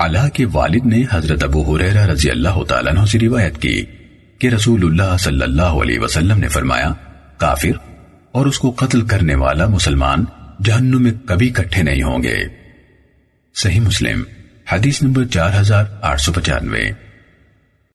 اللہ کے والد نے حضرت ابو حریرہ رضی اللہ تعالیٰ عنہ سے روایت کی کہ رسول اللہ صلی اللہ علیہ وسلم نے فرمایا، کافر اور اس کو قتل کرنے والا مسلمان جہنم میں کبھی کٹھے نہیں ہوں گے۔ صحیح مسلم، حدیث نمبر چار ہزار آٹھ سو پچانوے۔